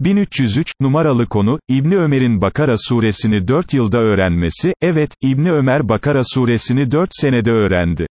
1303, numaralı konu, İbni Ömer'in Bakara suresini 4 yılda öğrenmesi, evet, İbni Ömer Bakara suresini 4 senede öğrendi.